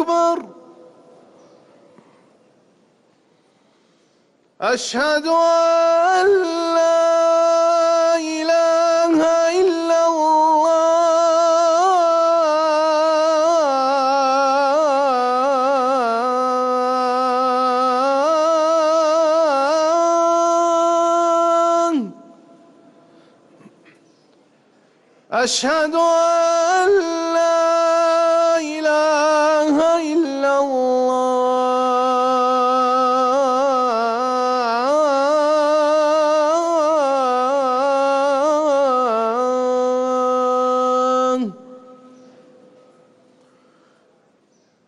أكبر أشهد أن لا إله إلا الله أشهد أن لا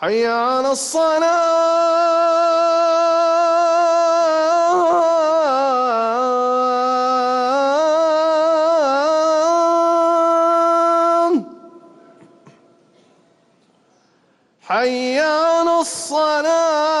حي على الصلاة. حي على الصلاة.